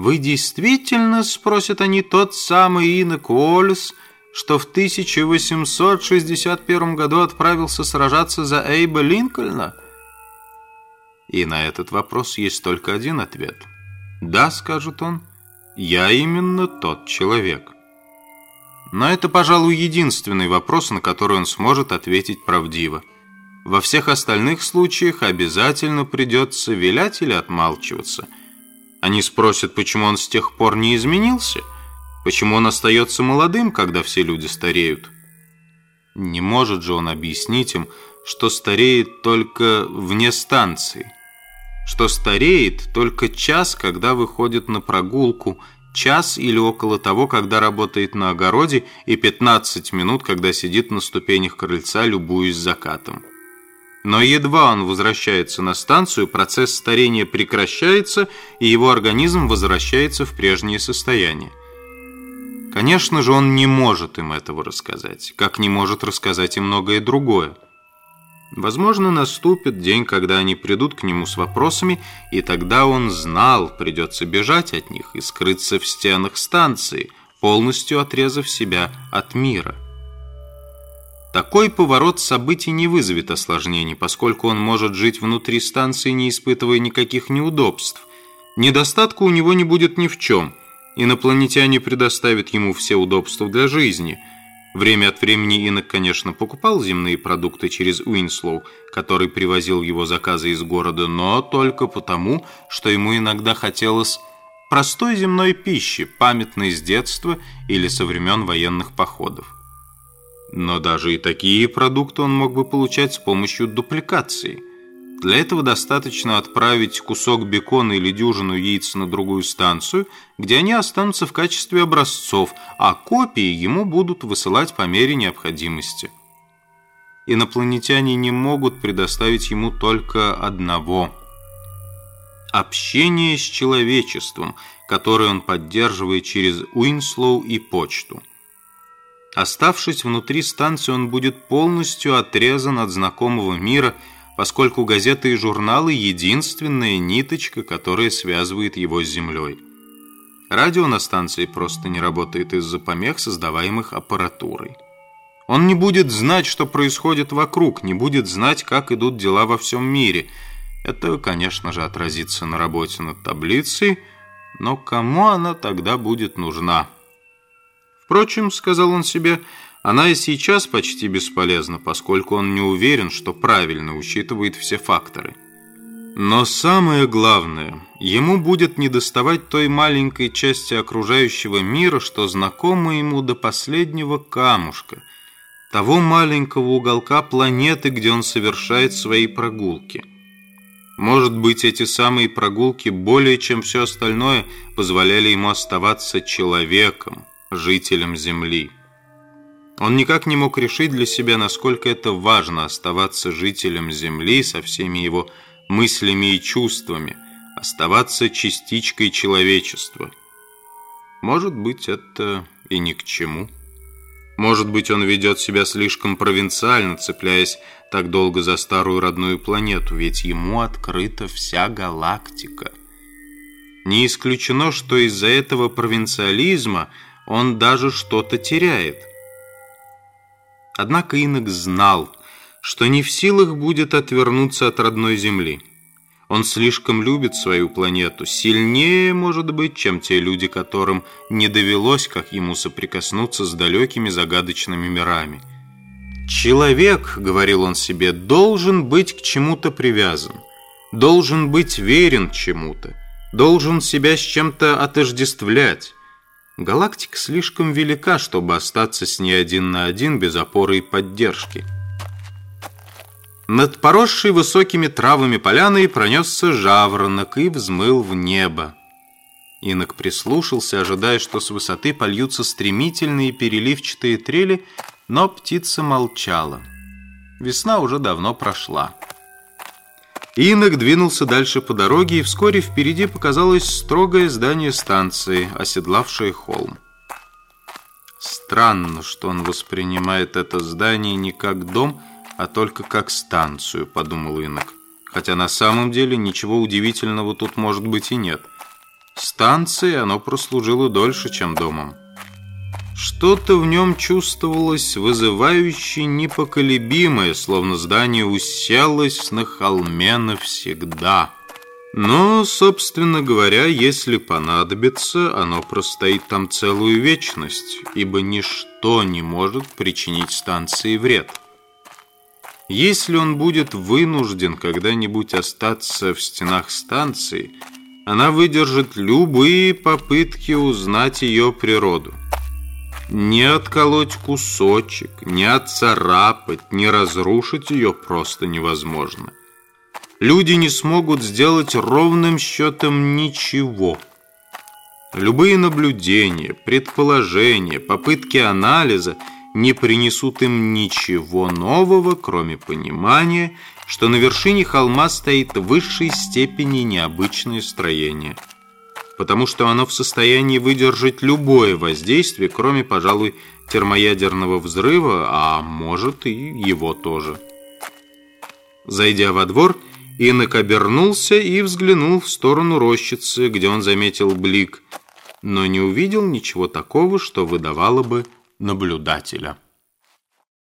«Вы действительно, — спросят они, — тот самый инок Уоллес, что в 1861 году отправился сражаться за Эйба Линкольна?» И на этот вопрос есть только один ответ. «Да, — скажет он, — я именно тот человек». Но это, пожалуй, единственный вопрос, на который он сможет ответить правдиво. Во всех остальных случаях обязательно придется вилять или отмалчиваться. Они спросят, почему он с тех пор не изменился, почему он остается молодым, когда все люди стареют. Не может же он объяснить им, что стареет только вне станции, что стареет только час, когда выходит на прогулку – час или около того, когда работает на огороде, и 15 минут, когда сидит на ступенях крыльца, любуясь закатом. Но едва он возвращается на станцию, процесс старения прекращается, и его организм возвращается в прежнее состояние. Конечно же, он не может им этого рассказать, как не может рассказать и многое другое. Возможно, наступит день, когда они придут к нему с вопросами, и тогда он знал, придется бежать от них и скрыться в стенах станции, полностью отрезав себя от мира. Такой поворот событий не вызовет осложнений, поскольку он может жить внутри станции, не испытывая никаких неудобств. Недостатка у него не будет ни в чем. Инопланетяне предоставят ему все удобства для жизни – Время от времени Инок, конечно, покупал земные продукты через Уинслоу, который привозил его заказы из города, но только потому, что ему иногда хотелось простой земной пищи, памятной с детства или со времен военных походов. Но даже и такие продукты он мог бы получать с помощью дупликации – для этого достаточно отправить кусок бекона или дюжину яиц на другую станцию, где они останутся в качестве образцов, а копии ему будут высылать по мере необходимости. Инопланетяне не могут предоставить ему только одного – общение с человечеством, которое он поддерживает через Уинслоу и почту. Оставшись внутри станции, он будет полностью отрезан от знакомого мира – поскольку газеты и журналы – единственная ниточка, которая связывает его с землей. Радио на станции просто не работает из-за помех, создаваемых аппаратурой. Он не будет знать, что происходит вокруг, не будет знать, как идут дела во всем мире. Это, конечно же, отразится на работе над таблицей, но кому она тогда будет нужна? Впрочем, сказал он себе, – она и сейчас почти бесполезна, поскольку он не уверен, что правильно учитывает все факторы. Но самое главное, ему будет недоставать той маленькой части окружающего мира, что знакома ему до последнего камушка, того маленького уголка планеты, где он совершает свои прогулки. Может быть, эти самые прогулки более чем все остальное позволяли ему оставаться человеком, жителем Земли. Он никак не мог решить для себя, насколько это важно оставаться жителем Земли со всеми его мыслями и чувствами, оставаться частичкой человечества. Может быть, это и ни к чему. Может быть, он ведет себя слишком провинциально, цепляясь так долго за старую родную планету, ведь ему открыта вся галактика. Не исключено, что из-за этого провинциализма он даже что-то теряет. Однако инок знал, что не в силах будет отвернуться от родной земли. Он слишком любит свою планету, сильнее, может быть, чем те люди, которым не довелось, как ему, соприкоснуться с далекими загадочными мирами. «Человек, — говорил он себе, — должен быть к чему-то привязан, должен быть верен чему-то, должен себя с чем-то отождествлять». Галактика слишком велика, чтобы остаться с ней один на один без опоры и поддержки. Над поросшей высокими травами поляной пронесся жаворонок и взмыл в небо. Инок прислушался, ожидая, что с высоты польются стремительные переливчатые трели, но птица молчала. Весна уже давно прошла. Инок двинулся дальше по дороге, и вскоре впереди показалось строгое здание станции, оседлавшее холм. Странно, что он воспринимает это здание не как дом, а только как станцию, подумал Инок. Хотя на самом деле ничего удивительного тут может быть и нет. Станцией оно прослужило дольше, чем домом. Что-то в нем чувствовалось вызывающе непоколебимое, словно здание уселось на холме навсегда. Но, собственно говоря, если понадобится, оно простоит там целую вечность, ибо ничто не может причинить станции вред. Если он будет вынужден когда-нибудь остаться в стенах станции, она выдержит любые попытки узнать ее природу. Не отколоть кусочек, не отцарапать, не разрушить ее просто невозможно. Люди не смогут сделать ровным счетом ничего. Любые наблюдения, предположения, попытки анализа не принесут им ничего нового, кроме понимания, что на вершине холма стоит в высшей степени необычное строение – потому что оно в состоянии выдержать любое воздействие, кроме, пожалуй, термоядерного взрыва, а может и его тоже. Зайдя во двор, Инок обернулся и взглянул в сторону рощицы, где он заметил блик, но не увидел ничего такого, что выдавало бы наблюдателя.